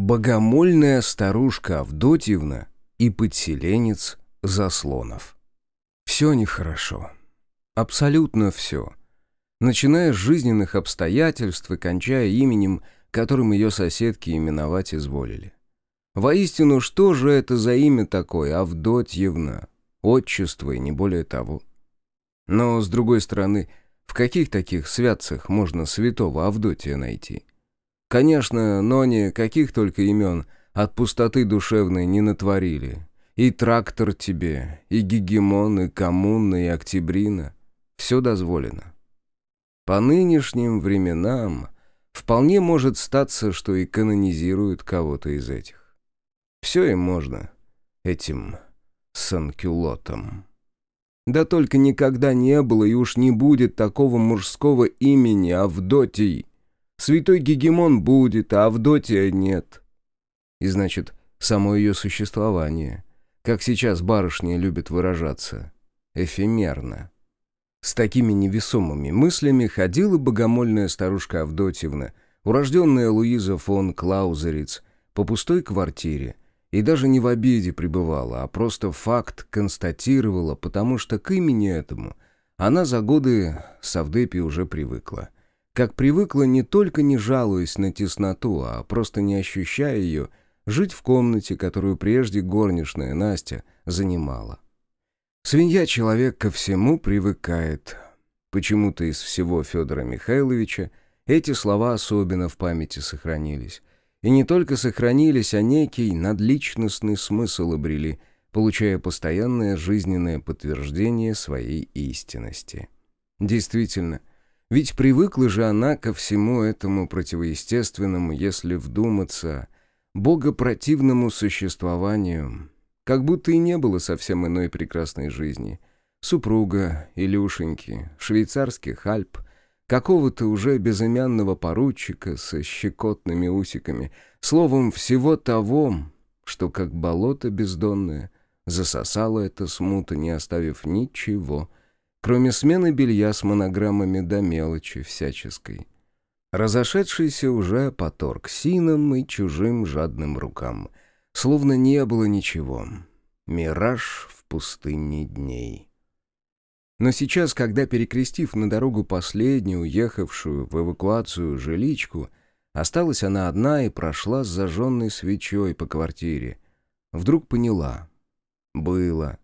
Богомольная старушка Авдотьевна и подселенец Заслонов. Все нехорошо. Абсолютно все. Начиная с жизненных обстоятельств и кончая именем, которым ее соседки именовать изволили. Воистину, что же это за имя такое, Авдотьевна? Отчество и не более того. Но, с другой стороны, в каких таких святцах можно святого Авдотия найти? Конечно, но не каких только имен от пустоты душевной не натворили. И трактор тебе, и гегемон, и коммуна, и октябрина. Все дозволено. По нынешним временам вполне может статься, что и канонизируют кого-то из этих. Все им можно, этим санкюлотам. Да только никогда не было и уж не будет такого мужского имени Авдотий. Святой Гегемон будет, а Авдотия нет. И значит, само ее существование, как сейчас барышни любят выражаться, эфемерно. С такими невесомыми мыслями ходила богомольная старушка Авдотьевна, урожденная Луиза фон Клаузериц, по пустой квартире, и даже не в обиде пребывала, а просто факт констатировала, потому что к имени этому она за годы Савдепи уже привыкла. Как привыкла не только не жалуясь на тесноту, а просто не ощущая ее, жить в комнате, которую прежде горничная Настя занимала. Свинья-человек ко всему привыкает. Почему-то из всего Федора Михайловича эти слова особенно в памяти сохранились. И не только сохранились, а некий надличностный смысл обрели, получая постоянное жизненное подтверждение своей истинности. Действительно, ведь привыкла же она ко всему этому противоестественному, если вдуматься, богопротивному существованию, как будто и не было совсем иной прекрасной жизни. Супруга, Илюшеньки, швейцарских Альп, какого-то уже безымянного поручика со щекотными усиками, словом, всего того, что, как болото бездонное, засосало это смута, не оставив ничего, кроме смены белья с монограммами до мелочи всяческой. Разошедшийся уже поторг сином и чужим жадным рукам, словно не было ничего. Мираж в пустыне дней. Но сейчас, когда, перекрестив на дорогу последнюю, уехавшую в эвакуацию жиличку, осталась она одна и прошла с зажженной свечой по квартире, вдруг поняла. Было.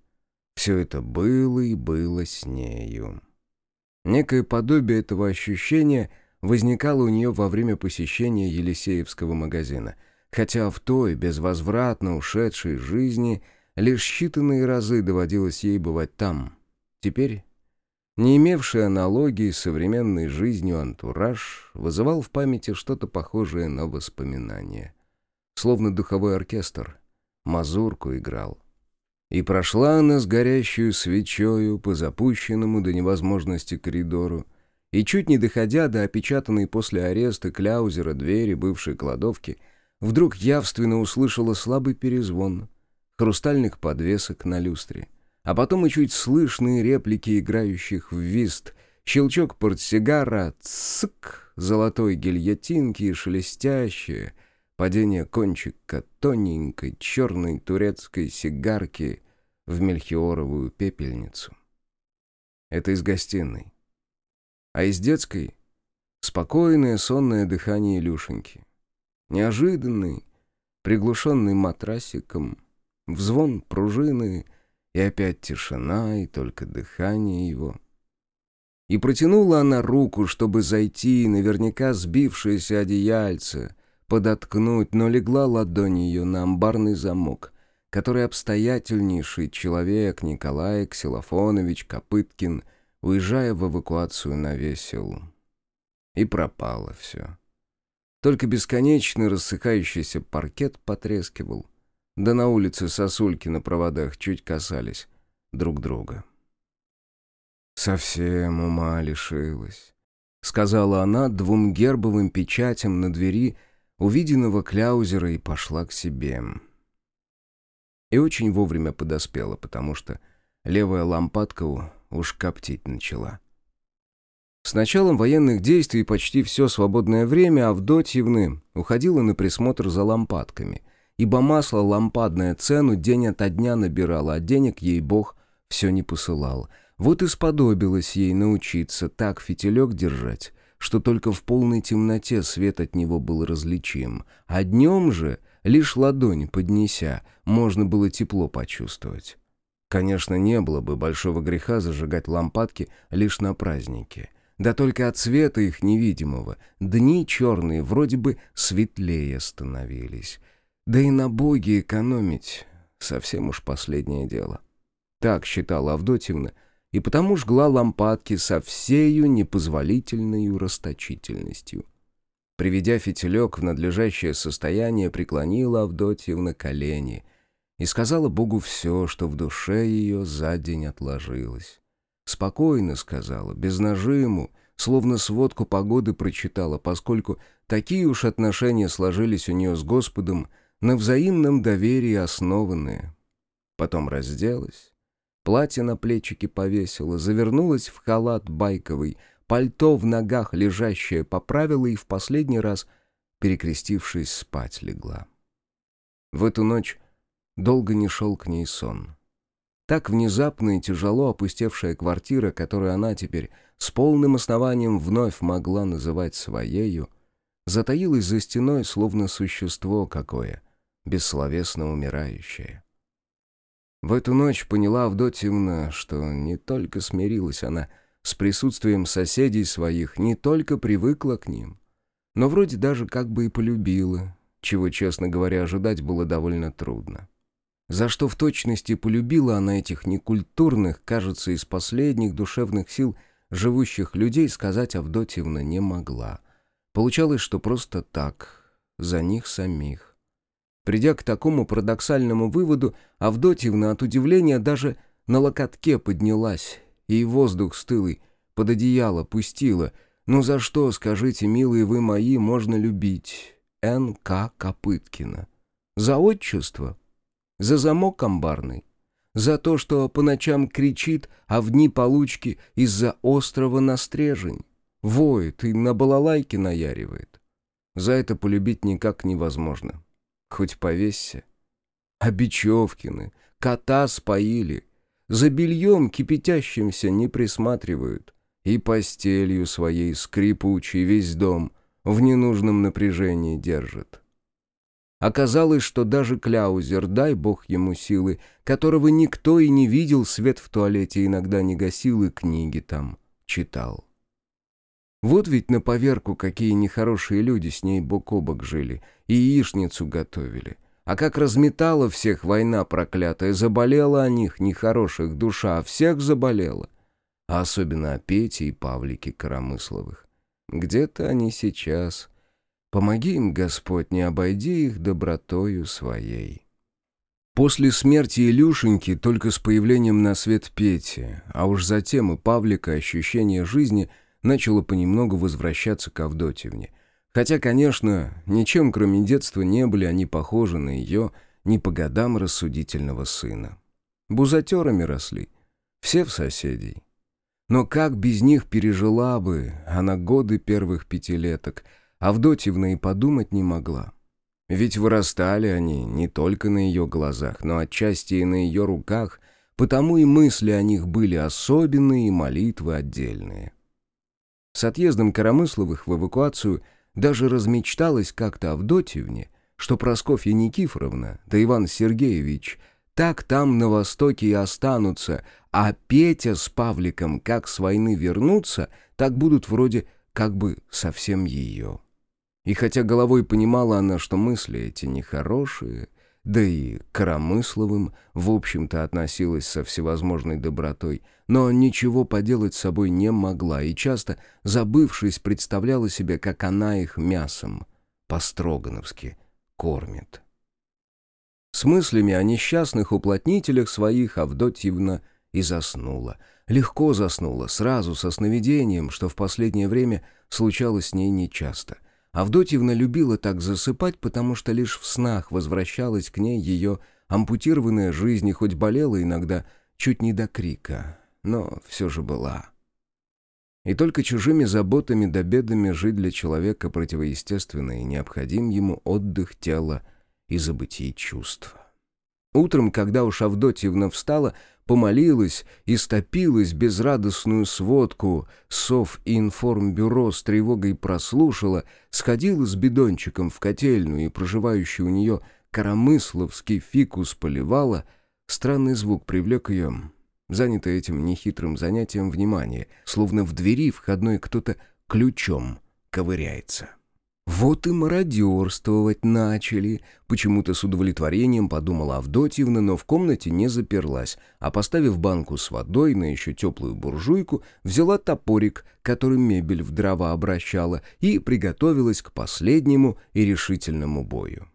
Все это было и было с нею. Некое подобие этого ощущения возникало у нее во время посещения Елисеевского магазина, хотя в той, безвозвратно ушедшей жизни, лишь считанные разы доводилось ей бывать там — Теперь, не имевший аналогии с современной жизнью антураж, вызывал в памяти что-то похожее на воспоминание. Словно духовой оркестр, мазурку играл. И прошла она с горящую свечою по запущенному до невозможности коридору, и чуть не доходя до опечатанной после ареста кляузера двери бывшей кладовки, вдруг явственно услышала слабый перезвон хрустальных подвесок на люстре. А потом и чуть слышные реплики играющих в вист, щелчок портсигара, цк, золотой гильотинки и шелестящее, падение кончика тоненькой черной турецкой сигарки в мельхиоровую пепельницу. Это из гостиной. А из детской — спокойное сонное дыхание Илюшеньки. Неожиданный, приглушенный матрасиком, взвон пружины — и опять тишина, и только дыхание его. И протянула она руку, чтобы зайти, наверняка сбившееся одеяльце, подоткнуть, но легла ладонь ее на амбарный замок, который обстоятельнейший человек Николай Ксилофонович Копыткин, уезжая в эвакуацию, навесил. И пропало все. Только бесконечно рассыхающийся паркет потрескивал — да на улице сосульки на проводах чуть касались друг друга. «Совсем ума лишилась», — сказала она двум гербовым печатям на двери увиденного кляузера и пошла к себе. И очень вовремя подоспела, потому что левая лампадка уж коптить начала. С началом военных действий почти все свободное время Авдотьевны уходило на присмотр за лампадками, ибо масло лампадное цену день ото дня набирало, а денег ей Бог все не посылал. Вот и сподобилось ей научиться так фитилек держать, что только в полной темноте свет от него был различим, а днем же, лишь ладонь поднеся, можно было тепло почувствовать. Конечно, не было бы большого греха зажигать лампадки лишь на празднике. Да только от света их невидимого дни черные вроде бы светлее становились. Да и на боги экономить совсем уж последнее дело. Так считала Авдотьевна, и потому жгла лампадки со всею непозволительной расточительностью. Приведя фитилек в надлежащее состояние, преклонила Авдотьевна колени и сказала Богу все, что в душе ее за день отложилось. Спокойно сказала, без нажиму, словно сводку погоды прочитала, поскольку такие уж отношения сложились у нее с Господом, на взаимном доверии основанные. Потом разделась, платье на плечики повесила, завернулась в халат байковый, пальто в ногах лежащее поправила и в последний раз, перекрестившись, спать легла. В эту ночь долго не шел к ней сон. Так внезапно и тяжело опустевшая квартира, которую она теперь с полным основанием вновь могла называть своею, затаилась за стеной, словно существо какое, бессловесно умирающее. В эту ночь поняла Авдотьевна, что не только смирилась она с присутствием соседей своих, не только привыкла к ним, но вроде даже как бы и полюбила, чего, честно говоря, ожидать было довольно трудно. За что в точности полюбила она этих некультурных, кажется, из последних душевных сил живущих людей, сказать Авдотьевна не могла. Получалось, что просто так, за них самих. Придя к такому парадоксальному выводу, Авдотьевна от удивления даже на локотке поднялась, и воздух стылый под одеяло пустила. «Ну за что, скажите, милые вы мои, можно любить?» Н.К. Копыткина. «За отчество?» За замок амбарный? За то, что по ночам кричит, а в дни получки из-за острова на стрежень? Воет и на балалайке наяривает. За это полюбить никак невозможно. Хоть повесься. А Бечевкины кота споили. За бельем кипятящимся не присматривают. И постелью своей скрипучей весь дом в ненужном напряжении держит. Оказалось, что даже Кляузер, дай бог ему силы, которого никто и не видел, свет в туалете иногда не гасил и книги там читал. Вот ведь на поверку какие нехорошие люди с ней бок о бок жили и яичницу готовили. А как разметала всех война проклятая, заболела о них нехороших душа, а всех заболела. А особенно о Пете и Павлике Коромысловых. Где-то они сейчас Помоги им, Господь, не обойди их добротою своей. После смерти Илюшеньки только с появлением на свет Пети, а уж затем и Павлика ощущение жизни начало понемногу возвращаться к Авдотьевне. Хотя, конечно, ничем кроме детства не были они похожи на ее не по годам рассудительного сына. Бузатерами росли, все в соседей. Но как без них пережила бы она годы первых пятилеток — Авдотьевна и подумать не могла. Ведь вырастали они не только на ее глазах, но отчасти и на ее руках, потому и мысли о них были особенные и молитвы отдельные. С отъездом Коромысловых в эвакуацию даже размечталась как-то Авдотьевне, что Просковья Никифоровна да Иван Сергеевич так там на Востоке и останутся, а Петя с Павликом как с войны вернутся, так будут вроде как бы совсем ее. И хотя головой понимала она, что мысли эти нехорошие, да и Коромысловым, в общем-то, относилась со всевозможной добротой, но ничего поделать с собой не могла и часто, забывшись, представляла себе, как она их мясом, по-строгановски, кормит. С мыслями о несчастных уплотнителях своих Авдотьевна и заснула. Легко заснула, сразу со сновидением, что в последнее время случалось с ней нечасто. Авдотьевна любила так засыпать, потому что лишь в снах возвращалась к ней ее ампутированная жизнь и хоть болела иногда чуть не до крика, но все же была. И только чужими заботами да бедами жить для человека противоестественно и необходим ему отдых тела и забытие чувств. Утром, когда уж Авдотьевна встала, помолилась и стопилась безрадостную сводку сов и информбюро с тревогой прослушала, сходила с бидончиком в котельную и проживающий у нее коромысловский фикус поливала, странный звук привлек ее, занятое этим нехитрым занятием внимание, словно в двери входной кто-то ключом ковыряется. Вот и мародерствовать начали. Почему-то с удовлетворением подумала Авдотьевна, но в комнате не заперлась, а поставив банку с водой на еще теплую буржуйку, взяла топорик, который мебель в дрова обращала, и приготовилась к последнему и решительному бою.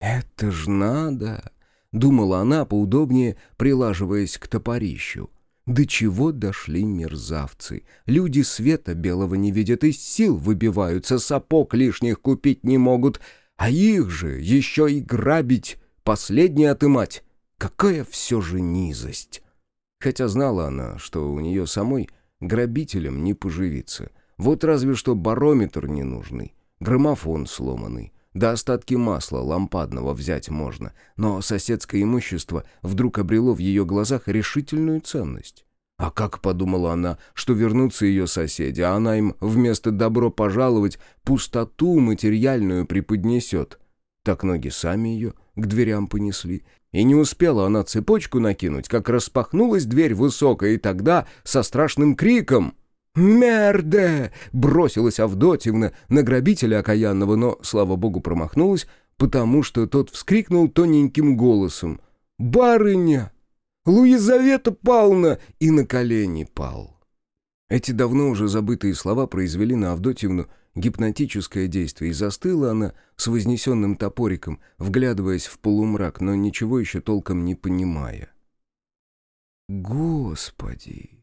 «Это ж надо!» — думала она, поудобнее прилаживаясь к топорищу. До чего дошли мерзавцы? Люди света белого не видят, из сил выбиваются, сапог лишних купить не могут, а их же еще и грабить, последнее отымать. Какая все же низость! Хотя знала она, что у нее самой грабителем не поживиться. Вот разве что барометр ненужный, граммофон сломанный, да остатки масла лампадного взять можно, но соседское имущество вдруг обрело в ее глазах решительную ценность. А как подумала она, что вернутся ее соседи, а она им вместо «добро пожаловать» пустоту материальную преподнесет? Так ноги сами ее к дверям понесли. И не успела она цепочку накинуть, как распахнулась дверь высокая, и тогда со страшным криком «Мерде!» бросилась Авдотьевна на грабителя окаянного, но, слава богу, промахнулась, потому что тот вскрикнул тоненьким голосом. «Барыня! Луизавета Павловна!» и на колени пал. Эти давно уже забытые слова произвели на Авдотьевну гипнотическое действие, и застыла она с вознесенным топориком, вглядываясь в полумрак, но ничего еще толком не понимая. «Господи!»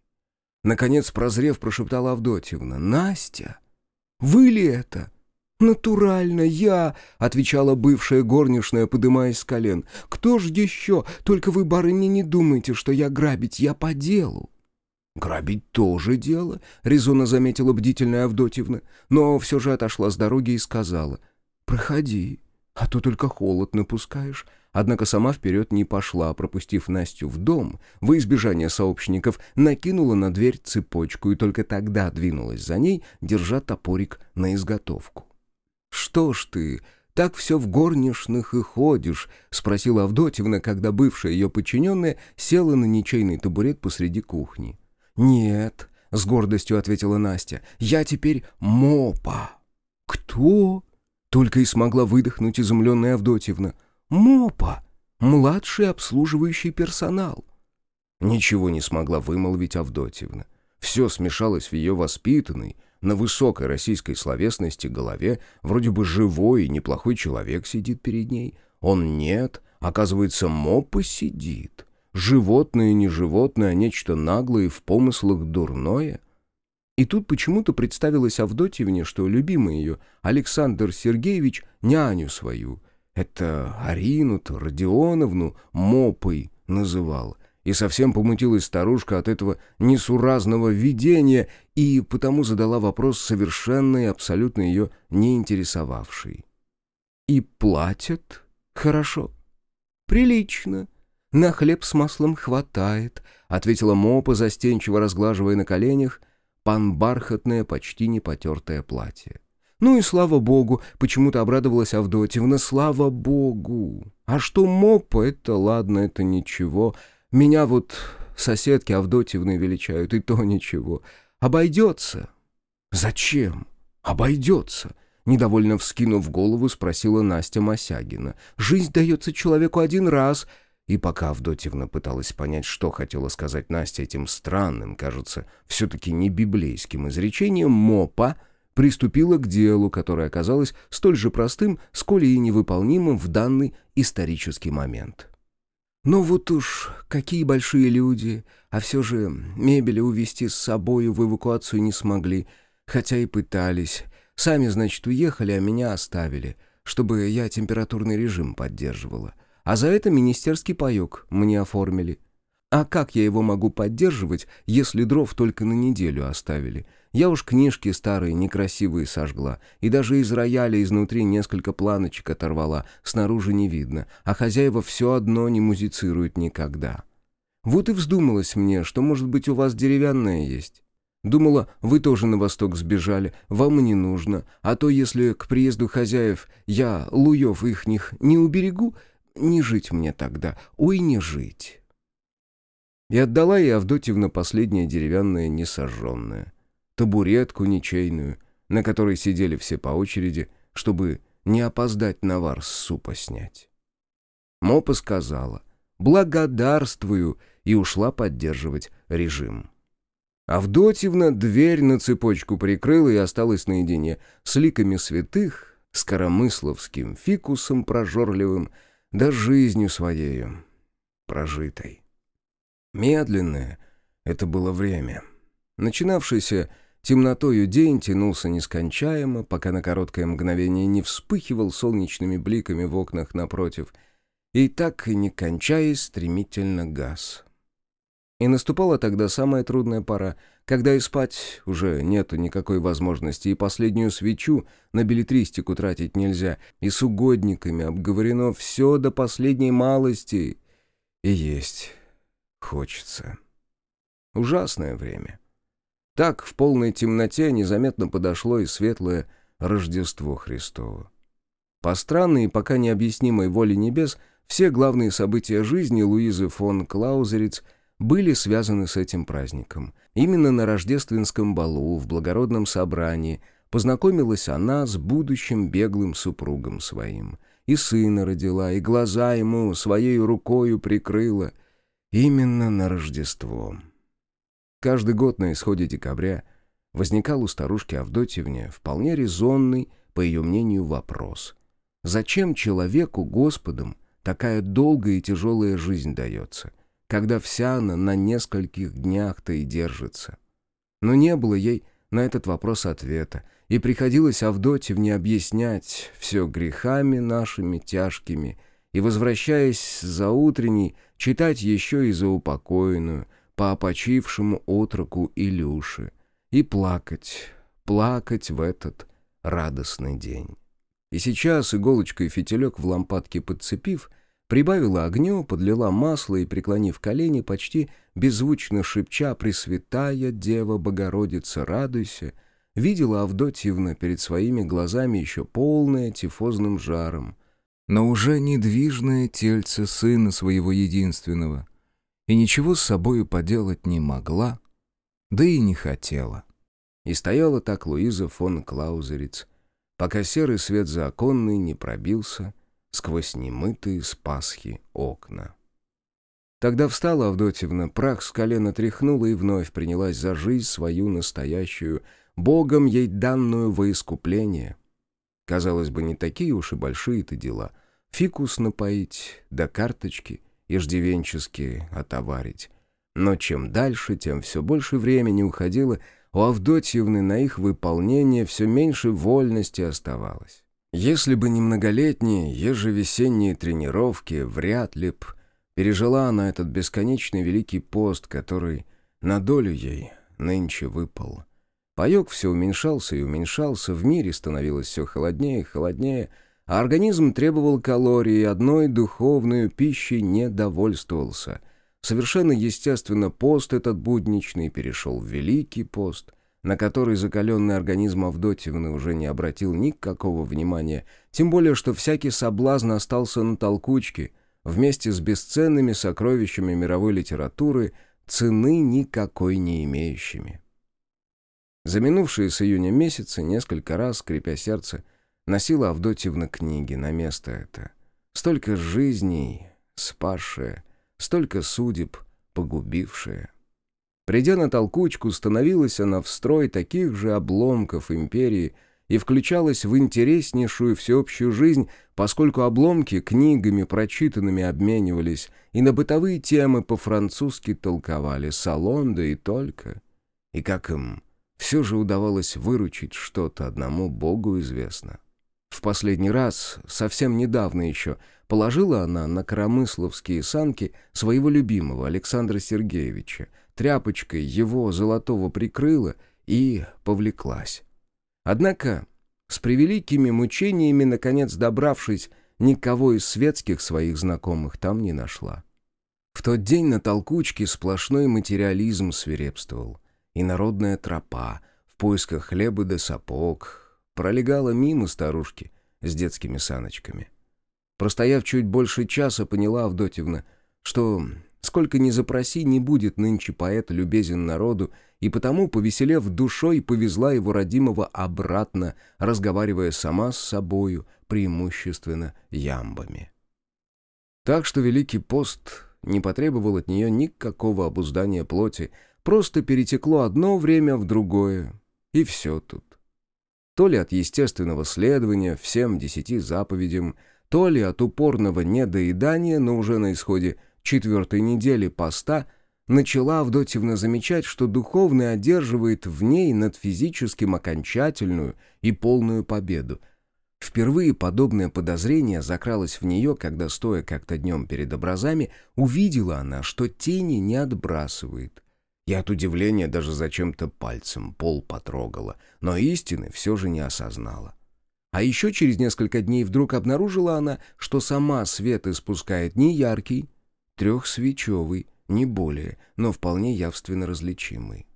Наконец, прозрев, прошептала Авдотьевна. «Настя? Вы ли это?» «Натурально, я!» — отвечала бывшая горничная, подымаясь с колен. «Кто ж еще? Только вы, барыня, не думайте, что я грабить, я по делу». «Грабить тоже дело», — резонно заметила бдительная Авдотьевна, но все же отошла с дороги и сказала. «Проходи, а то только холод напускаешь. Однако сама вперед не пошла, пропустив Настю в дом, во избежание сообщников, накинула на дверь цепочку и только тогда двинулась за ней, держа топорик на изготовку. «Что ж ты, так все в горничных и ходишь?» — спросила Авдотьевна, когда бывшая ее подчиненная села на ничейный табурет посреди кухни. «Нет», — с гордостью ответила Настя, — «я теперь мопа». «Кто?» — только и смогла выдохнуть изумленная Авдотьевна. МОПа, младший обслуживающий персонал. Ничего не смогла вымолвить Авдотьевна. Все смешалось в ее воспитанной, на высокой российской словесности голове, вроде бы живой и неплохой человек сидит перед ней. Он нет, оказывается, мопа сидит. Животное не животное, а нечто наглое и в помыслах дурное. И тут почему-то представилось Авдотьевне, что любимый ее Александр Сергеевич няню свою это Арину-то, Родионовну, мопой называл. И совсем помутилась старушка от этого несуразного видения, и потому задала вопрос совершенно и абсолютно ее не интересовавший. «И платят хорошо?» «Прилично. На хлеб с маслом хватает», — ответила Мопа, застенчиво разглаживая на коленях пан бархатное, почти не потертое платье. Ну и слава богу, почему-то обрадовалась Авдотьевна, слава богу. А что мопа, это ладно, это ничего. Меня вот соседки Авдотьевны величают, и то ничего. Обойдется. Зачем? Обойдется. Недовольно вскинув голову, спросила Настя Мосягина. «Жизнь дается человеку один раз». И пока Авдотьевна пыталась понять, что хотела сказать Настя этим странным, кажется, все-таки не библейским изречением, Мопа — приступила к делу, которое оказалось столь же простым, сколь и невыполнимым в данный исторический момент. Но вот уж какие большие люди, а все же мебели увезти с собою в эвакуацию не смогли, хотя и пытались. Сами, значит, уехали, а меня оставили, чтобы я температурный режим поддерживала. А за это министерский паёк мне оформили. А как я его могу поддерживать, если дров только на неделю оставили? Я уж книжки старые, некрасивые сожгла, и даже из рояля изнутри несколько планочек оторвала, снаружи не видно, а хозяева все одно не музицируют никогда. Вот и вздумалось мне, что, может быть, у вас деревянное есть. Думала, вы тоже на восток сбежали, вам не нужно, а то, если к приезду хозяев я луев ихних не уберегу, не жить мне тогда, ой, не жить». И отдала ей Авдотьевна последнее деревянное несожженное, табуретку ничейную, на которой сидели все по очереди, чтобы не опоздать на вар с супа снять. Мопа сказала «благодарствую» и ушла поддерживать режим. Авдотьевна дверь на цепочку прикрыла и осталась наедине с ликами святых, с коромысловским фикусом прожорливым, да жизнью своею прожитой. Медленное это было время. Начинавшийся темнотою день тянулся нескончаемо, пока на короткое мгновение не вспыхивал солнечными бликами в окнах напротив, и так и не кончаясь стремительно газ. И наступала тогда самая трудная пора, когда и спать уже нету никакой возможности, и последнюю свечу на билетристику тратить нельзя, и с угодниками обговорено все до последней малости, и есть хочется. Ужасное время. Так в полной темноте незаметно подошло и светлое Рождество Христово. По странной и пока необъяснимой воле небес все главные события жизни Луизы фон Клаузериц – были связаны с этим праздником. Именно на рождественском балу, в благородном собрании, познакомилась она с будущим беглым супругом своим. И сына родила, и глаза ему своей рукою прикрыла. Именно на Рождество. Каждый год на исходе декабря возникал у старушки Авдотьевне вполне резонный, по ее мнению, вопрос. Зачем человеку, Господом, такая долгая и тяжелая жизнь дается? когда вся она на нескольких днях-то и держится. Но не было ей на этот вопрос ответа, и приходилось Авдотьевне объяснять все грехами нашими тяжкими, и, возвращаясь за утренней, читать еще и за упокоенную, по опочившему отроку Илюши, и плакать, плакать в этот радостный день. И сейчас иголочкой фитилек в лампадке подцепив — Прибавила огню, подлила масло и, преклонив колени, почти беззвучно шепча «Пресвятая Дева Богородица, радуйся!» видела Авдотьевна перед своими глазами еще полное тифозным жаром, но уже недвижное тельце сына своего единственного, и ничего с собою поделать не могла, да и не хотела. И стояла так Луиза фон Клаузериц, пока серый свет за оконной не пробился — сквозь немытые с Пасхи окна. Тогда встала Авдотьевна, прах с колена тряхнула и вновь принялась за жизнь свою настоящую, Богом ей данную во искупление. Казалось бы, не такие уж и большие-то дела. Фикус напоить, да карточки иждивенческие отоварить. Но чем дальше, тем все больше времени уходило, у Авдотьевны на их выполнение все меньше вольности оставалось. Если бы не многолетние, ежевесенние тренировки, вряд ли б пережила она этот бесконечный великий пост, который на долю ей нынче выпал. Паек все уменьшался и уменьшался, в мире становилось все холоднее и холоднее, а организм требовал калорий одной духовной пищей не довольствовался. Совершенно естественно, пост этот будничный перешел в великий пост — на который закаленный организм Авдотьевны уже не обратил никакого внимания, тем более что всякий соблазн остался на толкучке, вместе с бесценными сокровищами мировой литературы, цены никакой не имеющими. За минувшие с июня месяцы несколько раз, скрипя сердце, носила Авдотьевна книги на место это. Столько жизней спасшее, столько судеб погубившее. Придя на толкучку, становилась она в строй таких же обломков империи и включалась в интереснейшую всеобщую жизнь, поскольку обломки книгами прочитанными обменивались и на бытовые темы по-французски толковали, салон да и только. И как им все же удавалось выручить что-то одному Богу известно. В последний раз, совсем недавно еще, Положила она на коромысловские санки своего любимого Александра Сергеевича, тряпочкой его золотого прикрыла и повлеклась. Однако, с превеликими мучениями, наконец добравшись, никого из светских своих знакомых там не нашла. В тот день на толкучке сплошной материализм свирепствовал, и народная тропа в поисках хлеба да сапог пролегала мимо старушки с детскими саночками. Простояв чуть больше часа, поняла Авдотьевна, что сколько ни запроси, не будет нынче поэт любезен народу, и потому, повеселев душой, повезла его родимого обратно, разговаривая сама с собою, преимущественно ямбами. Так что Великий пост не потребовал от нее никакого обуздания плоти, просто перетекло одно время в другое, и все тут. То ли от естественного следования всем десяти заповедям, то ли от упорного недоедания, но уже на исходе четвертой недели поста, начала Авдотьевна замечать, что духовный одерживает в ней над физическим окончательную и полную победу. Впервые подобное подозрение закралось в нее, когда, стоя как-то днем перед образами, увидела она, что тени не отбрасывает. И от удивления даже зачем-то пальцем пол потрогала, но истины все же не осознала. А еще через несколько дней вдруг обнаружила она, что сама свет испускает не яркий, трехсвечевый, не более, но вполне явственно различимый.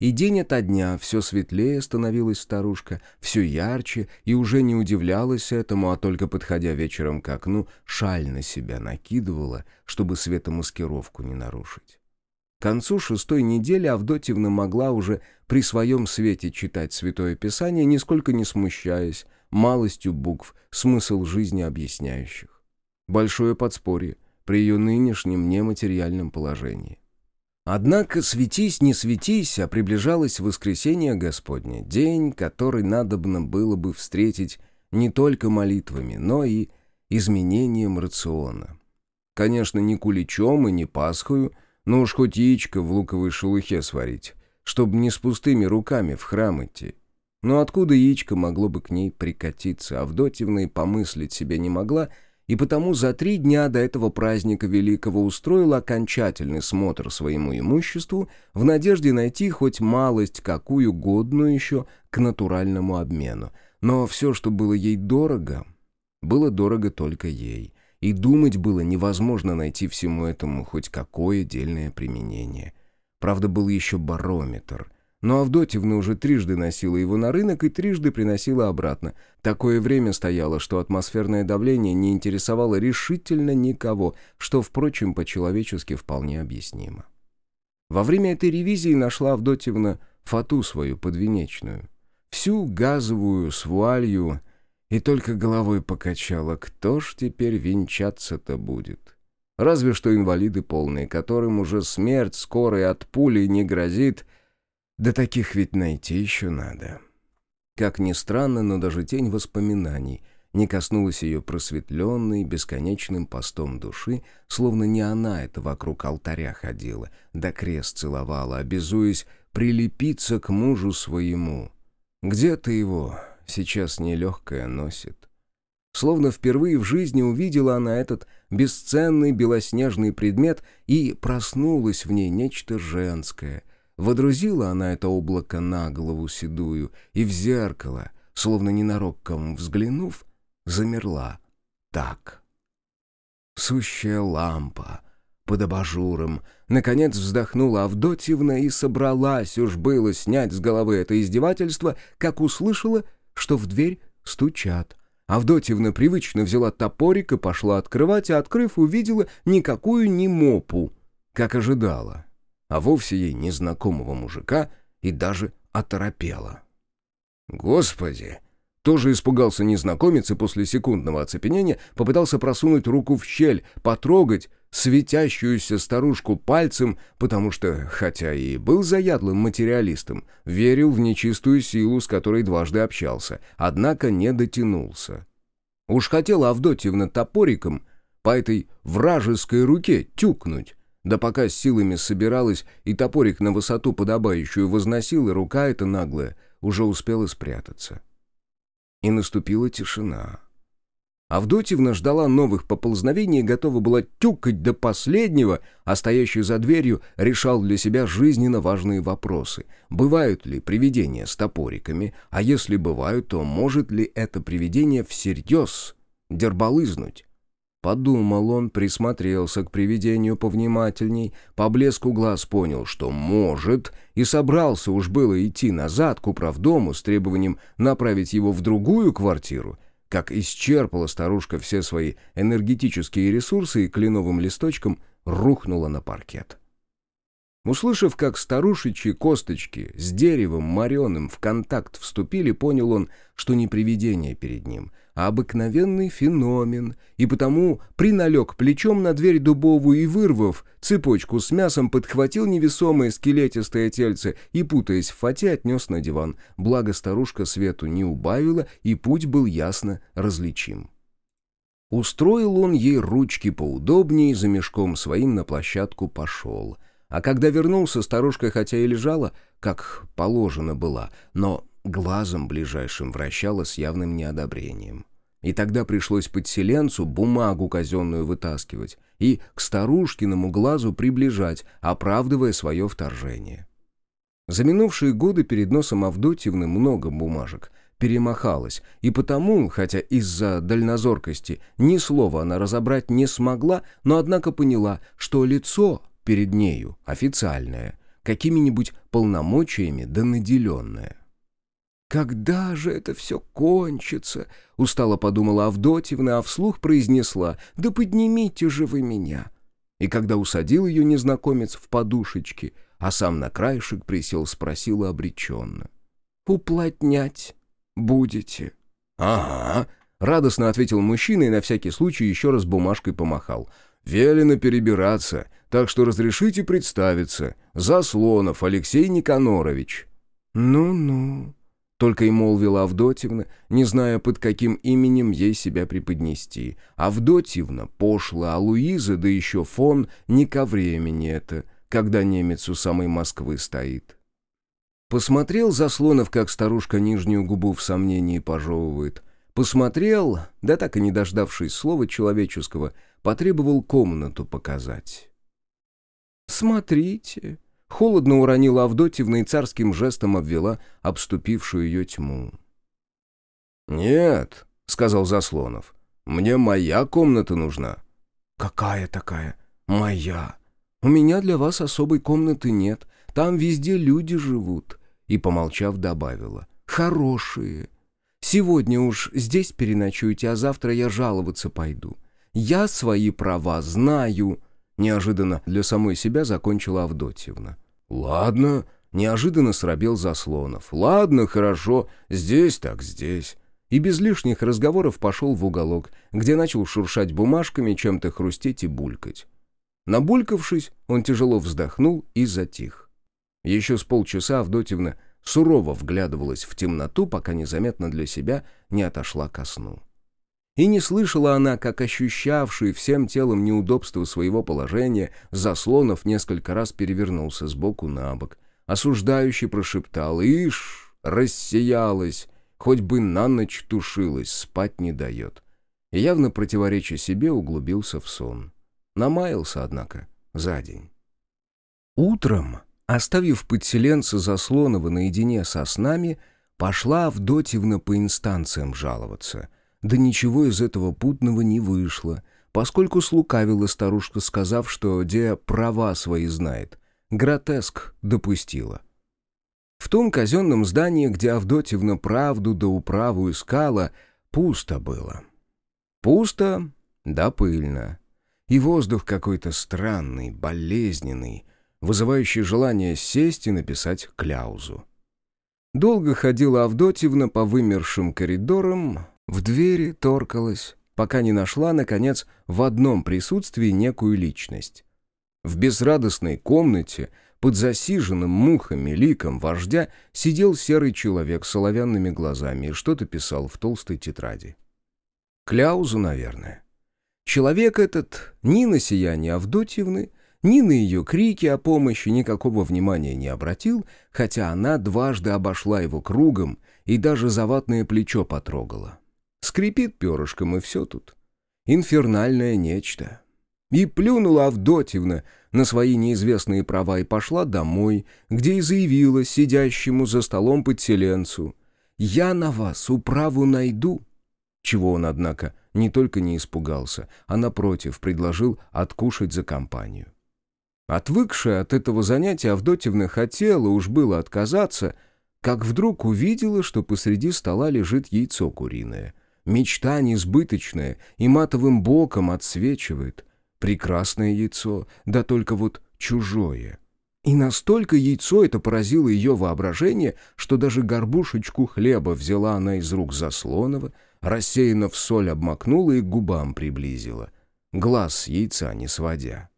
И день ото дня все светлее становилась старушка, все ярче, и уже не удивлялась этому, а только подходя вечером к окну, шаль на себя накидывала, чтобы светомаскировку не нарушить. К концу шестой недели Авдотьевна могла уже при своем свете читать Святое Писание, нисколько не смущаясь, малостью букв, смысл жизни объясняющих. Большое подспорье при ее нынешнем нематериальном положении. Однако, светись, не светись, а приближалось воскресенье Господне, день, который надобно было бы встретить не только молитвами, но и изменением рациона. Конечно, не куличом и не пасхою, ну уж хоть яичко в луковой шелухе сварить, чтобы не с пустыми руками в храм идти. Но откуда яичко могло бы к ней прикатиться? Авдотьевна и помыслить себе не могла, и потому за три дня до этого праздника Великого устроила окончательный смотр своему имуществу в надежде найти хоть малость какую годную еще к натуральному обмену. Но все, что было ей дорого, было дорого только ей — и думать было невозможно найти всему этому хоть какое дельное применение. Правда, был еще барометр. Но Авдотьевна уже трижды носила его на рынок и трижды приносила обратно. Такое время стояло, что атмосферное давление не интересовало решительно никого, что, впрочем, по-человечески вполне объяснимо. Во время этой ревизии нашла Авдотьевна фату свою подвенечную. Всю газовую с вуалью и только головой покачала, кто ж теперь венчаться-то будет. Разве что инвалиды полные, которым уже смерть скорой от пули не грозит, да таких ведь найти еще надо. Как ни странно, но даже тень воспоминаний не коснулась ее просветленной, бесконечным постом души, словно не она это вокруг алтаря ходила, да крест целовала, обязуясь прилепиться к мужу своему. «Где ты его?» Сейчас нелегкое носит. Словно впервые в жизни увидела она этот бесценный белоснежный предмет и проснулось в ней нечто женское. Водрузила она это облако на голову седую и в зеркало, словно ненароком взглянув, замерла. Так. Сущая лампа под абажуром. Наконец вздохнула Авдотьевна и собралась уж было снять с головы это издевательство, как услышала — что в дверь стучат. Авдотьевна привычно взяла топорик и пошла открывать, а открыв, увидела никакую не мопу, как ожидала, а вовсе ей незнакомого мужика и даже оторопела. «Господи!» Тоже испугался незнакомец и после секундного оцепенения попытался просунуть руку в щель, потрогать светящуюся старушку пальцем, потому что, хотя и был заядлым материалистом, верил в нечистую силу, с которой дважды общался, однако не дотянулся. Уж хотела Авдотьевна топориком по этой вражеской руке тюкнуть, да пока с силами собиралась и топорик на высоту подобающую возносила, рука эта наглая уже успела спрятаться. И наступила тишина. Авдотьевна ждала новых поползновений и готова была тюкать до последнего, а стоящий за дверью решал для себя жизненно важные вопросы. Бывают ли привидения с топориками, а если бывают, то может ли это привидение всерьез дербалызнуть? Подумал он, присмотрелся к привидению повнимательней, по блеску глаз понял, что может, и собрался уж было идти назад к управдому с требованием направить его в другую квартиру — как исчерпала старушка все свои энергетические ресурсы и кленовым листочком рухнула на паркет. Услышав, как старушечьи косточки с деревом мореным в контакт вступили, понял он, что не привидение перед ним, а обыкновенный феномен, и потому приналег плечом на дверь дубовую и, вырвав цепочку с мясом, подхватил невесомое скелетистое тельце и, путаясь в фате, отнес на диван. Благо старушка свету не убавила, и путь был ясно различим. Устроил он ей ручки поудобнее, за мешком своим на площадку пошел — а когда вернулся, старушка хотя и лежала, как положено была, но глазом ближайшим вращала с явным неодобрением. И тогда пришлось подселенцу бумагу казенную вытаскивать и к старушкиному глазу приближать, оправдывая свое вторжение. За минувшие годы перед носом Авдотьевны много бумажек перемахалось, и потому, хотя из-за дальнозоркости ни слова она разобрать не смогла, но однако поняла, что лицо перед нею, официальное, какими-нибудь полномочиями да наделенное. «Когда же это все кончится?» — устало подумала Авдотьевна, а вслух произнесла «Да поднимите же вы меня!» И когда усадил ее незнакомец в подушечке, а сам на краешек присел, спросила обреченно. «Уплотнять будете?» «Ага», — радостно ответил мужчина и на всякий случай еще раз бумажкой помахал. «Велено перебираться, так что разрешите представиться. Заслонов Алексей Никанорович». «Ну-ну», — только и молвила Авдотьевна, не зная, под каким именем ей себя преподнести. Авдотьевна пошла, а Луиза, да еще фон, не ко времени это, когда немец у самой Москвы стоит. Посмотрел Заслонов, как старушка нижнюю губу в сомнении пожевывает. Посмотрел, да так и не дождавшись слова человеческого, потребовал комнату показать. «Смотрите!» — холодно уронила Авдотьевна и царским жестом обвела обступившую ее тьму. «Нет», — сказал Заслонов, — «мне моя комната нужна». «Какая такая? Моя? У меня для вас особой комнаты нет, там везде люди живут». И, помолчав, добавила, «Хорошие. Сегодня уж здесь переночуете, а завтра я жаловаться пойду. Я свои права знаю». Неожиданно для самой себя закончила Авдотьевна. «Ладно», — неожиданно срабел Заслонов. «Ладно, хорошо, здесь так здесь». И без лишних разговоров пошел в уголок, где начал шуршать бумажками, чем-то хрустеть и булькать. Набулькавшись, он тяжело вздохнул и затих. Еще с полчаса Авдотьевна сурово вглядывалась в темноту, пока незаметно для себя не отошла ко сну. И не слышала она, как ощущавший всем телом неудобство своего положения, Заслонов несколько раз перевернулся с боку на бок. Осуждающий прошептал «Ишь, рассиялась, хоть бы на ночь тушилась, спать не дает». И явно противореча себе углубился в сон. Намаялся, однако, за день. Утром, оставив подселенца Заслонова наедине со снами, пошла Авдотьевна по инстанциям жаловаться — да ничего из этого путного не вышло, поскольку слукавила старушка, сказав, что Де права свои знает. Гротеск допустила. В том казенном здании, где Авдотьевна правду да управу искала, пусто было. Пусто да пыльно. И воздух какой-то странный, болезненный, вызывающий желание сесть и написать кляузу. Долго ходила Авдотьевна по вымершим коридорам, в двери торкалась, пока не нашла, наконец, в одном присутствии некую личность. В безрадостной комнате, под засиженным мухами ликом вождя, сидел серый человек с соловянными глазами и что-то писал в толстой тетради. Кляузу, наверное. Человек этот ни на сияние Авдотьевны, ни на ее крики о помощи никакого внимания не обратил, хотя она дважды обошла его кругом и даже заватное плечо потрогала. Скрипит перышком, и все тут. Инфернальное нечто. И плюнула Авдотьевна на свои неизвестные права и пошла домой, где и заявила сидящему за столом подселенцу «Я на вас управу найду». Чего он, однако, не только не испугался, а, напротив, предложил откушать за компанию. Отвыкшая от этого занятия, Авдотьевна хотела уж было отказаться, как вдруг увидела, что посреди стола лежит яйцо куриное. Мечта несбыточная и матовым боком отсвечивает. Прекрасное яйцо, да только вот чужое. И настолько яйцо это поразило ее воображение, что даже горбушечку хлеба взяла она из рук Заслонова, рассеянно в соль обмакнула и к губам приблизила, глаз яйца не сводя.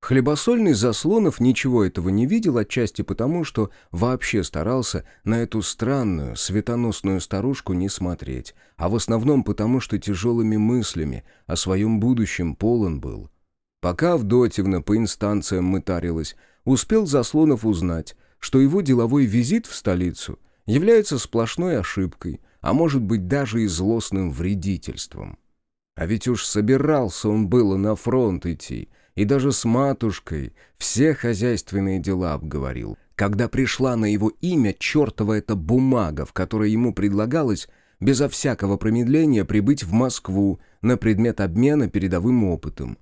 Хлебосольный Заслонов ничего этого не видел, отчасти потому, что вообще старался на эту странную, светоносную старушку не смотреть, а в основном потому, что тяжелыми мыслями о своем будущем полон был. Пока Авдотьевна по инстанциям мытарилась, успел Заслонов узнать, что его деловой визит в столицу является сплошной ошибкой, а может быть даже и злостным вредительством. А ведь уж собирался он было на фронт идти — и даже с матушкой все хозяйственные дела обговорил. Когда пришла на его имя чертова эта бумага, в которой ему предлагалось безо всякого промедления прибыть в Москву на предмет обмена передовым опытом.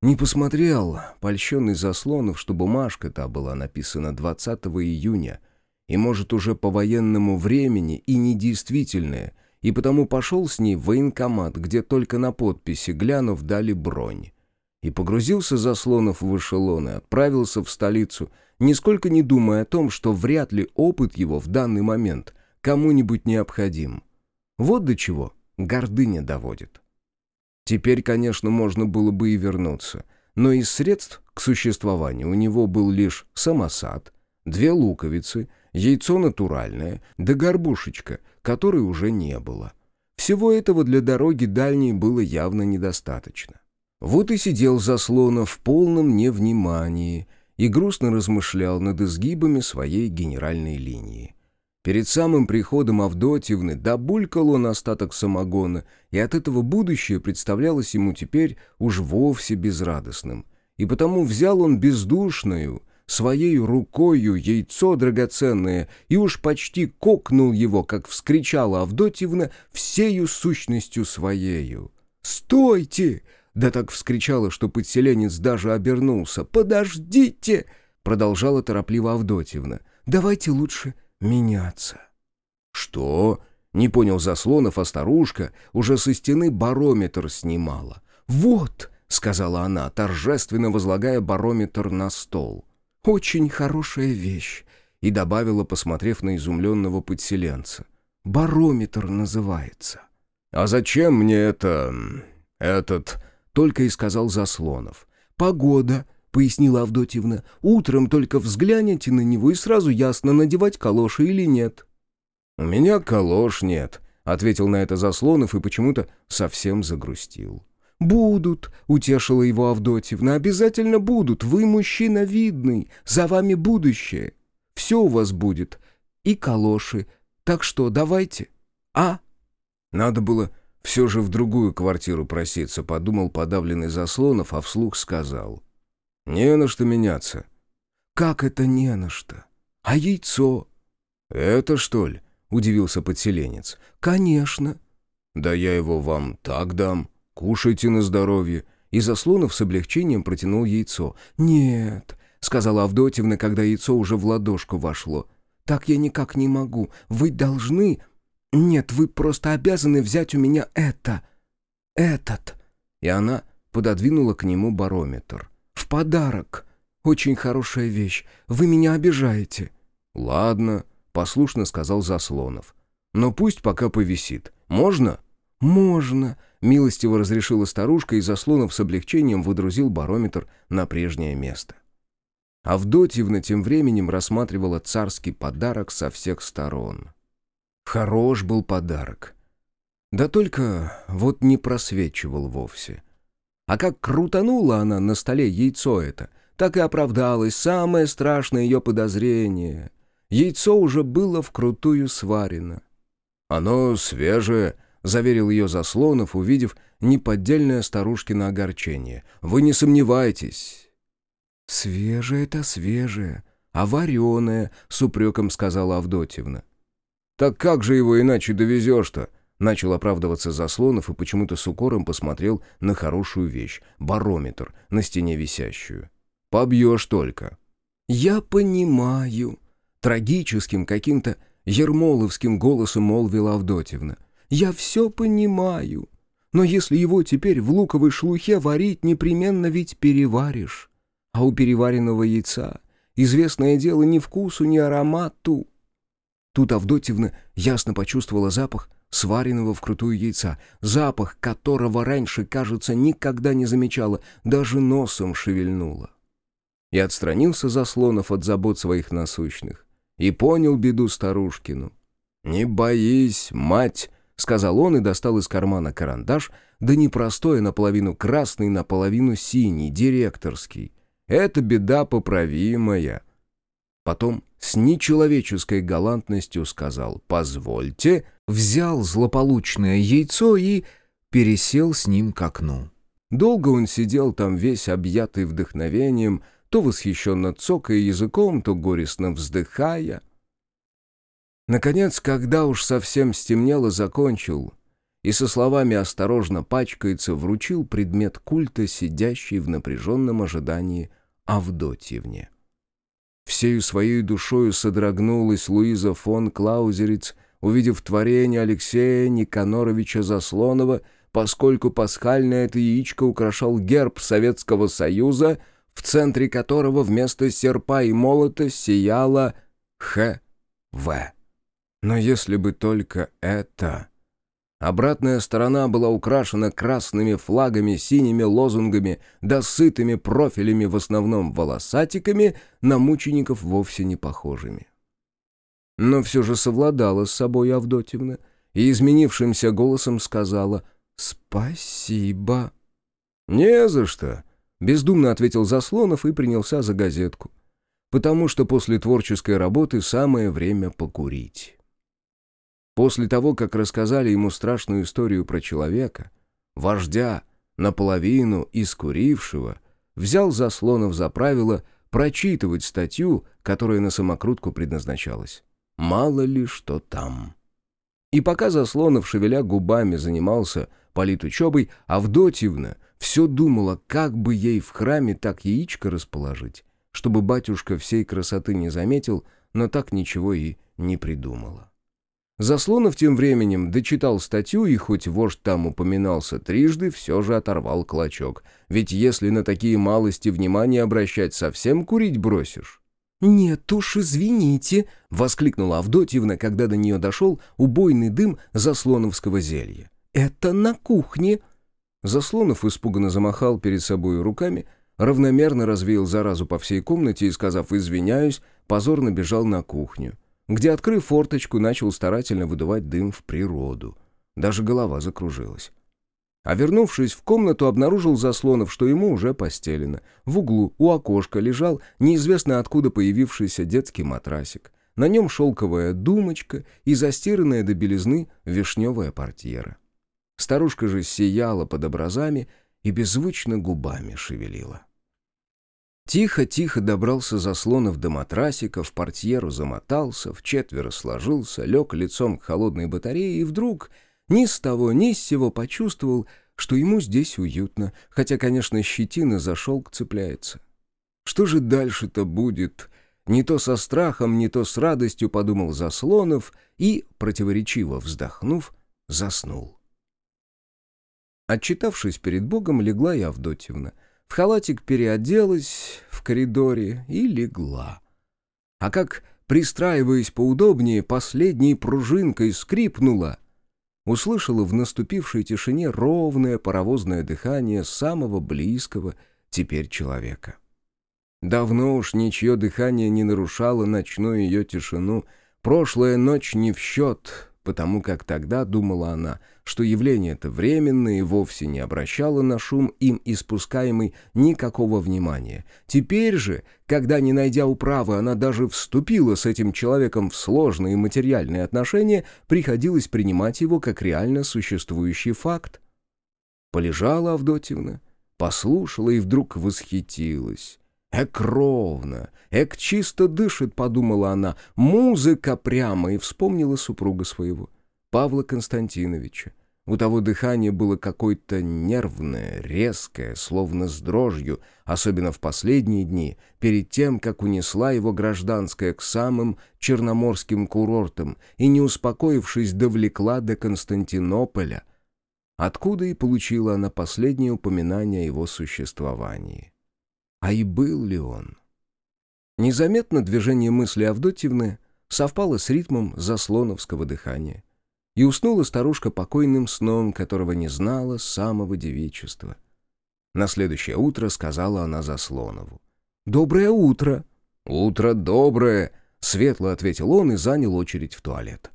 Не посмотрел, польщенный Заслонов, что бумажка та была написана 20 июня, и, может, уже по военному времени и недействительная, и потому пошел с ней в военкомат, где только на подписи, глянув, дали бронь и погрузился Заслонов в эшелон и отправился в столицу, нисколько не думая о том, что вряд ли опыт его в данный момент кому-нибудь необходим. Вот до чего гордыня доводит. Теперь, конечно, можно было бы и вернуться, но из средств к существованию у него был лишь самосад, две луковицы, яйцо натуральное, да горбушечка, которой уже не было. Всего этого для дороги дальней было явно недостаточно. Вот и сидел Заслонов в полном невнимании и грустно размышлял над изгибами своей генеральной линии. Перед самым приходом Авдотьевны добулькал он остаток самогона, и от этого будущее представлялось ему теперь уж вовсе безрадостным. И потому взял он бездушную, своей рукою яйцо драгоценное и уж почти кокнул его, как вскричала Авдотьевна, всею сущностью своею. «Стойте! Да так вскричала, что подселенец даже обернулся. «Подождите!» — продолжала торопливо Авдотьевна. «Давайте лучше меняться». «Что?» — не понял Заслонов, а старушка уже со стены барометр снимала. «Вот!» — сказала она, торжественно возлагая барометр на стол. «Очень хорошая вещь!» — и добавила, посмотрев на изумленного подселенца. «Барометр называется». «А зачем мне это... этот...» только и сказал Заслонов. «Погода», — пояснила Авдотьевна. «Утром только взгляните на него, и сразу ясно, надевать калоши или нет». «У меня калош нет», — ответил на это Заслонов и почему-то совсем загрустил. «Будут», — утешила его Авдотьевна, — «обязательно будут. Вы мужчина видный, за вами будущее. Все у вас будет. И калоши. Так что давайте. А?» Надо было все же в другую квартиру проситься, подумал подавленный Заслонов, а вслух сказал. Не на что меняться. Как это не на что? А яйцо? Это что ли? Удивился подселенец. Конечно. Да я его вам так дам. Кушайте на здоровье. И Заслонов с облегчением протянул яйцо. «Нет», — сказала Авдотьевна, когда яйцо уже в ладошку вошло. «Так я никак не могу. Вы должны...» «Нет, вы просто обязаны взять у меня это. Этот». И она пододвинула к нему барометр. «В подарок. Очень хорошая вещь. Вы меня обижаете». «Ладно», — послушно сказал Заслонов. «Но пусть пока повисит. Можно?» «Можно», — милостиво разрешила старушка, и Заслонов с облегчением выдрузил барометр на прежнее место. Авдотьевна тем временем рассматривала царский подарок со всех сторон. Хорош был подарок. Да только вот не просвечивал вовсе. А как крутанула она на столе яйцо это, так и оправдалось самое страшное ее подозрение. Яйцо уже было вкрутую сварено. «Оно свежее», —— заверил ее Заслонов, увидев неподдельное старушкино огорчение. «Вы не сомневайтесь». «Свежее это свежее, а вареное», — с упреком сказала Авдотьевна. «Так как же его иначе довезешь-то?» Начал оправдываться Заслонов и почему-то с укором посмотрел на хорошую вещь — барометр, на стене висящую. «Побьешь только». «Я понимаю», — трагическим каким-то ермоловским голосом молвила Авдотьевна. «Я все понимаю. Но если его теперь в луковой шлухе варить, непременно ведь переваришь. А у переваренного яйца, известное дело, ни вкусу, ни аромату». Тут Авдотьевна ясно почувствовала запах сваренного вкрутую яйца, запах которого раньше, кажется, никогда не замечала, даже носом шевельнула. И отстранился Заслонов от забот своих насущных и понял беду старушкину. «Не боись, мать!» — сказал он и достал из кармана карандаш, да не простой, а наполовину красный, наполовину синий, директорский. «Это беда поправимая». Потом с нечеловеческой галантностью сказал «Позвольте», взял злополучное яйцо и пересел с ним к окну. Долго он сидел там весь объятый вдохновением, то восхищенно цокая языком, то горестно вздыхая. Наконец, когда уж совсем стемнело, закончил и со словами «осторожно пачкается» вручил предмет культа, сидящий в напряженном ожидании Авдотьевне. Всею своей душою содрогнулась Луиза фон Клаузериц, увидев творение Алексея Никаноровича Заслонова, поскольку пасхальное это яичко украшал герб Советского Союза — в центре которого вместо серпа и молота сияла Х.В. Но если бы только это... Обратная сторона была украшена красными флагами, синими лозунгами, да сытыми профилями, в основном волосатиками, на мучеников вовсе не похожими. Но все же совладала с собой Авдотьевна и изменившимся голосом сказала «Спасибо». «Не за что», Бездумно ответил Заслонов и принялся за газетку. Потому что после творческой работы самое время покурить. После того, как рассказали ему страшную историю про человека, вождя, наполовину искурившего, взял Заслонов за правило прочитывать статью, которая на самокрутку предназначалась. Мало ли что там. И пока Заслонов, шевеля губами, занимался политучебой, Авдотьевна все думала, как бы ей в храме так яичко расположить, чтобы батюшка всей красоты не заметил, но так ничего и не придумала. Заслонов тем временем дочитал статью, и хоть вождь там упоминался трижды, все же оторвал клочок. Ведь если на такие малости внимание обращать, совсем курить бросишь. «Нет уж, извините», — воскликнула Авдотьевна, когда до нее дошел убойный дым заслоновского зелья. «Это на кухне», Заслонов испуганно замахал перед собой руками, равномерно развеял заразу по всей комнате и, сказав «извиняюсь», позорно бежал на кухню, где, открыв форточку, начал старательно выдувать дым в природу. Даже голова закружилась. А вернувшись в комнату, обнаружил Заслонов, что ему уже постелено. В углу у окошка лежал неизвестно откуда появившийся детский матрасик. На нем шелковая думочка и застиранная до белизны вишневая портьера. Старушка же сияла под образами и беззвучно губами шевелила. Тихо-тихо добрался заслонов до матрасика, в портьеру замотался, в четверо сложился, лег лицом к холодной батарее и вдруг ни с того ни с сего почувствовал, что ему здесь уютно, хотя, конечно, щетина за шелк цепляется. Что же дальше-то будет? Не то со страхом, не то с радостью подумал Заслонов и, противоречиво вздохнув, заснул. Отчитавшись перед Богом, легла и Авдотьевна. В халатик переоделась в коридоре и легла. А как, пристраиваясь поудобнее, последней пружинкой скрипнула, услышала в наступившей тишине ровное паровозное дыхание самого близкого теперь человека. Давно уж ничье дыхание не нарушало ночную ее тишину, прошлая ночь не в счет, потому как тогда думала она, что явление это временное и вовсе не обращало на шум им испускаемый никакого внимания. Теперь же, когда, не найдя управы, она даже вступила с этим человеком в сложные материальные отношения, приходилось принимать его как реально существующий факт. Полежала Авдотьевна, послушала и вдруг восхитилась. «Эк ровно, эк чисто дышит», — подумала она, — «музыка прямо», и вспомнила супруга своего, Павла Константиновича. У того дыхание было какое-то нервное, резкое, словно с дрожью, особенно в последние дни, перед тем, как унесла его гражданская к самым черноморским курортам и, не успокоившись, довлекла до Константинополя, откуда и получила она последнее упоминание о его существовании. А и был ли он? Незаметно движение мысли Авдотьевны совпало с ритмом заслоновского дыхания. И уснула старушка покойным сном, которого не знала с самого девичества. На следующее утро сказала она Заслонову. «Доброе утро!» «Утро доброе!» — светло ответил он и занял очередь в туалет.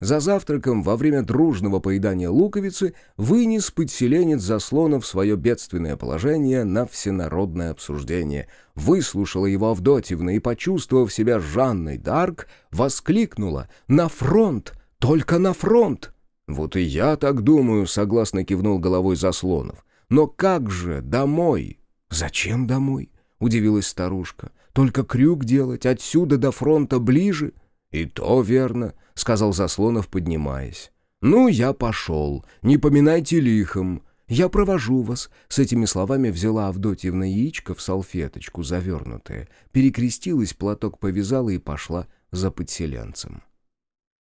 За завтраком во время дружного поедания луковицы вынес подселенец Заслонов свое бедственное положение на всенародное обсуждение. Выслушала его Авдотьевна и, почувствовав себя Жанной Дарк, воскликнула «На фронт! Только на фронт!» «Вот и я так думаю», — согласно кивнул головой Заслонов. «Но как же домой?» «Зачем домой?» — удивилась старушка. «Только крюк делать, отсюда до фронта ближе?» «И то верно», — сказал Заслонов, поднимаясь. «Ну, я пошел. Не поминайте лихом. Я провожу вас». С этими словами взяла Авдотьевна яичко в салфеточку, завернутое, перекрестилась, платок повязала и пошла за подселенцем.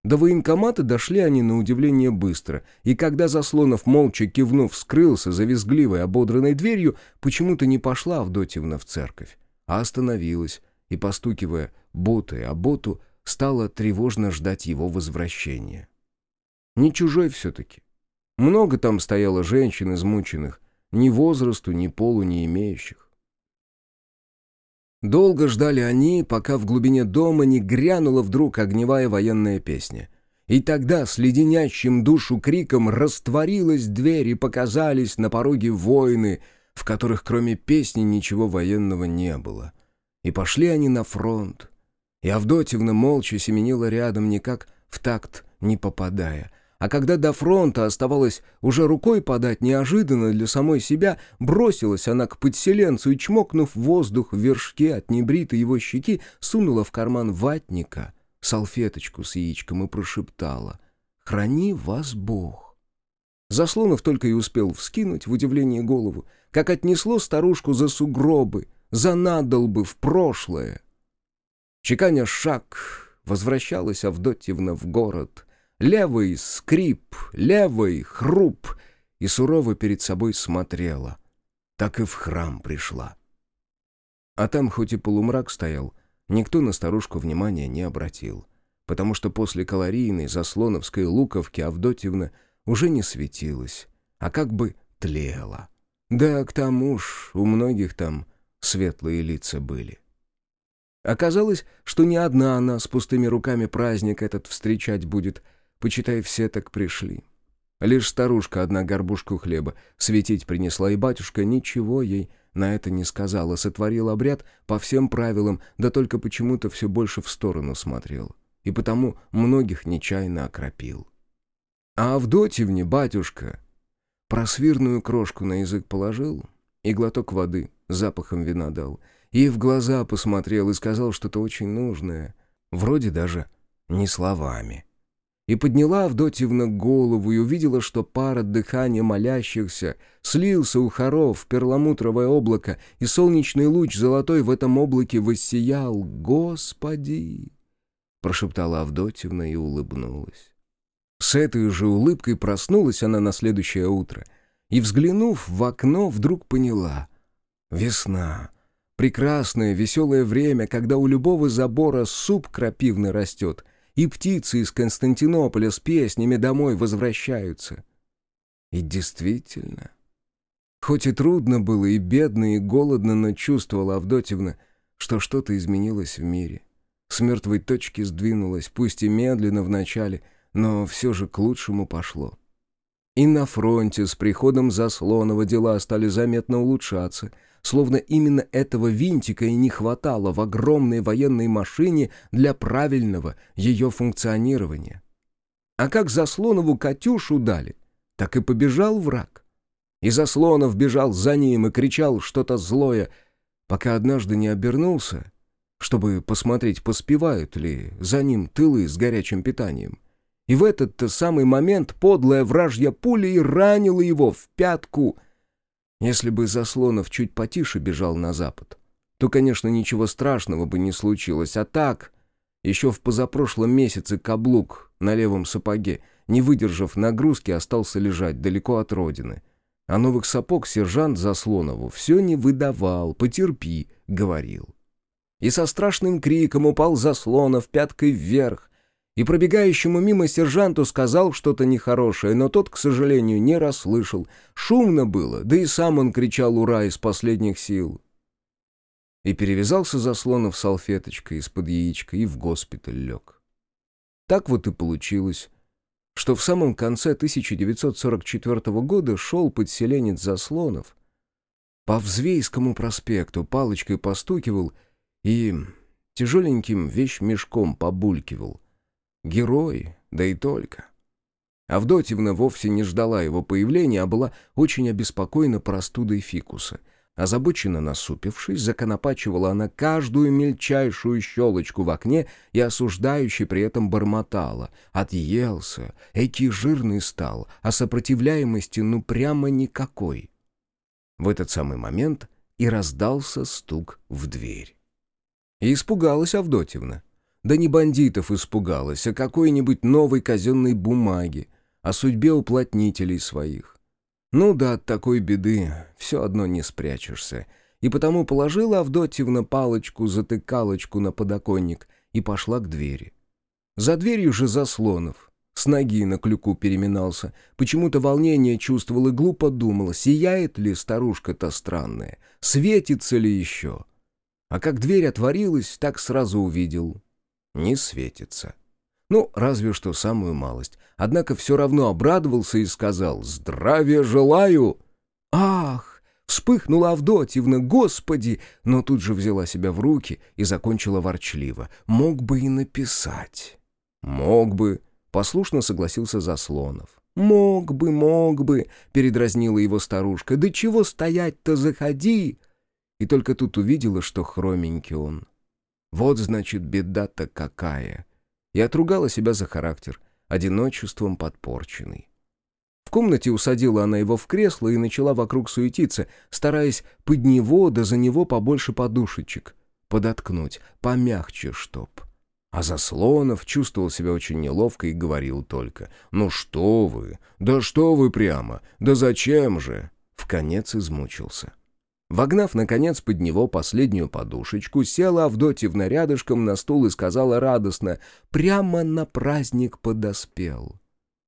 До военкомата дошли они на удивление быстро, и когда Заслонов, молча кивнув, скрылся за визгливой ободранной дверью, почему-то не пошла Авдотьевна в церковь, а остановилась и, постукивая ботой о боту, стала тревожно ждать его возвращения. Не чужой все-таки. Много там стояло женщин измученных, ни возрасту, ни полу не имеющих. Долго ждали они, пока в глубине дома не грянула вдруг огневая военная песня. И тогда с леденящим душу криком растворилась дверь и показались на пороге воины, в которых кроме песни ничего военного не было. И пошли они на фронт, и Авдотьевна молча семенила рядом, никак в такт не попадая. А когда до фронта оставалось уже рукой подать неожиданно для самой себя, бросилась она к подселенцу и, чмокнув воздух в вершке от небритой его щеки, сунула в карман ватника салфеточку с яичком и прошептала «Храни вас Бог». Заслонов только и успел вскинуть в удивлении голову, как отнесло старушку за сугробы, за надолбы в прошлое. Чеканя шаг, возвращалась Авдотьевна в город. Левый скрип, левый хруп, и сурово перед собой смотрела. Так и в храм пришла. А там хоть и полумрак стоял, никто на старушку внимания не обратил, потому что после калорийной заслоновской луковки Авдотьевна уже не светилась, а как бы тлела. Да, к тому ж у многих там светлые лица были. Оказалось, что не одна она с пустыми руками праздник этот встречать будет. Почитай, все так пришли. Лишь старушка одна горбушку хлеба светить принесла, и батюшка ничего ей на это не сказала, сотворил обряд по всем правилам, да только почему-то все больше в сторону смотрел. И потому многих нечаянно окропил. А Авдотьевне батюшка просвирную крошку на язык положил и глоток воды запахом вина дал — и в глаза посмотрел и сказал что-то очень нужное, вроде даже не словами. И подняла Авдотьевна голову и увидела, что пар от дыхания молящихся слился у хоров в перламутровое облако, и солнечный луч золотой в этом облаке воссиял. «Господи!» — прошептала Авдотьевна и улыбнулась. С этой же улыбкой проснулась она на следующее утро и, взглянув в окно, вдруг поняла — весна. Прекрасное, веселое время, когда у любого забора суп крапивный растет, и птицы из Константинополя с песнями домой возвращаются. И действительно, хоть и трудно было, и бедно, и голодно, но чувствовала Авдотьевна, что что-то изменилось в мире. С мертвой точки сдвинулась, пусть и медленно вначале, но все же к лучшему пошло. И на фронте с приходом Заслонова дела стали заметно улучшаться, словно именно этого винтика и не хватало в огромной военной машине для правильного ее функционирования. А как Заслонову «Катюшу» дали, так и побежал враг. И Заслонов бежал за ним и кричал что-то злое, пока однажды не обернулся, чтобы посмотреть, поспевают ли за ним тылы с горячим питанием. И в этот-то самый момент подлая вражья пуля и ранила его в пятку. Если бы Заслонов чуть потише бежал на запад, то, конечно, ничего страшного бы не случилось. А так, еще в позапрошлом месяце каблук на левом сапоге, не выдержав нагрузки, остался лежать далеко от родины. А новых сапог сержант Заслонову все не выдавал, потерпи, говорил. И со страшным криком упал Заслонов пяткой вверх, и пробегающему мимо сержанту сказал что-то нехорошее, но тот, к сожалению, не расслышал. Шумно было, да и сам он кричал «Ура!» из последних сил. И перевязался Заслонов салфеточкой из-под яичка и в госпиталь лег. Так вот и получилось, что в самом конце 1944 года шел подселенец Заслонов, по Взвейскому проспекту палочкой постукивал и тяжеленьким вещмешком побулькивал. Герой, да и только. Авдотьевна вовсе не ждала его появления, а была очень обеспокоена простудой фикуса. Озабоченно насупившись, законопачивала она каждую мельчайшую щелочку в окне и осуждающе при этом бормотала. Отъелся, эки жирный стал, а сопротивляемости ну прямо никакой. В этот самый момент и раздался стук в дверь. И испугалась Авдотьевна. Да не бандитов испугалась, а какой-нибудь новой казенной бумаги, о судьбе уплотнителей своих. Ну да, от такой беды все одно не спрячешься. И потому положила Авдотьевна палочку-затыкалочку на подоконник и пошла к двери. За дверью же заслонов. С ноги на клюку переминался. Почему-то волнение чувствовал и глупо думал, сияет ли старушка-то странная, светится ли еще. А как дверь отворилась, так сразу увидел не светится. Ну, разве что самую малость. Однако все равно обрадовался и сказал «Здравия желаю!» «Ах!» — вспыхнула Авдотьевна, «Господи!» Но тут же взяла себя в руки и закончила ворчливо. «Мог бы и написать». «Мог бы», — послушно согласился Заслонов. «Мог бы, мог бы», — передразнила его старушка. «Да чего стоять-то, заходи!» И только тут увидела, что хроменький он. Вот, значит, беда-то какая. И отругала себя за характер, одиночеством подпорченный. В комнате усадила она его в кресло и начала вокруг суетиться, стараясь под него да за него побольше подушечек. Подоткнуть, помягче чтоб. А Заслонов чувствовал себя очень неловко и говорил только «Ну что вы? Да что вы прямо? Да зачем же?» В конец измучился. Вогнав, наконец, под него последнюю подушечку, села Авдотьевна рядышком на стул и сказала радостно «Прямо на праздник подоспел».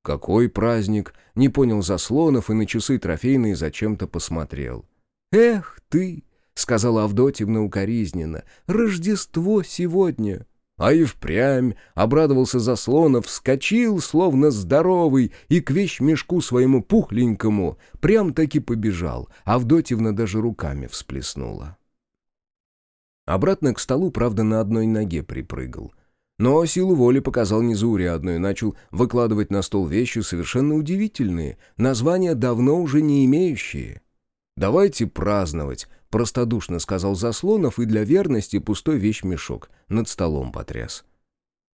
«Какой праздник?» — не понял Заслонов и на часы трофейные зачем-то посмотрел. «Эх ты!» — сказала Авдотьевна укоризненно. «Рождество сегодня!» А и впрямь обрадовался Заслонов, вскочил, словно здоровый, и к вещмешку своему пухленькому прям-таки побежал. Авдотьевна даже руками всплеснула. Обратно к столу, правда, на одной ноге припрыгал. Но силу воли показал незаурядную начал выкладывать на стол вещи совершенно удивительные, названия давно уже не имеющие. «Давайте праздновать», — простодушно сказал Заслонов и для верности пустой вещмешок над столом потряс.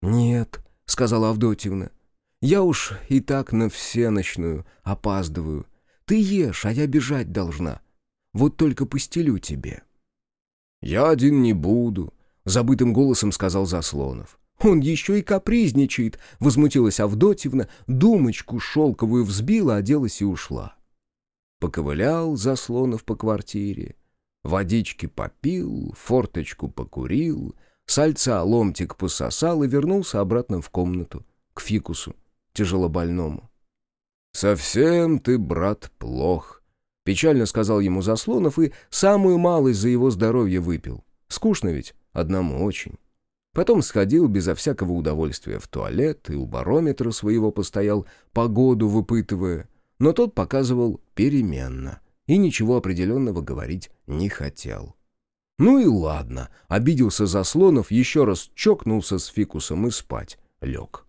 «Нет», — сказала Авдотьевна, — «я уж и так на всеночную опаздываю. Ты ешь, а я бежать должна. Вот только постелю тебе». «Я один не буду», — забытым голосом сказал Заслонов. «Он еще и капризничает», — возмутилась Авдотьевна, думочку шелковую взбила, оделась и ушла. Поковылял Заслонов по квартире, водички попил, форточку покурил, сальца ломтик пососал и вернулся обратно в комнату, к фикусу, тяжелобольному. «Совсем ты, брат, плох», — печально сказал ему Заслонов и самую малость за его здоровье выпил. Скучно ведь, одному очень. Потом сходил безо всякого удовольствия в туалет и у барометра своего постоял, погоду выпытывая. Но тот показывал переменно и ничего определенного говорить не хотел. Ну и ладно, обиделся Заслонов, еще раз чокнулся с фикусом и спать лег.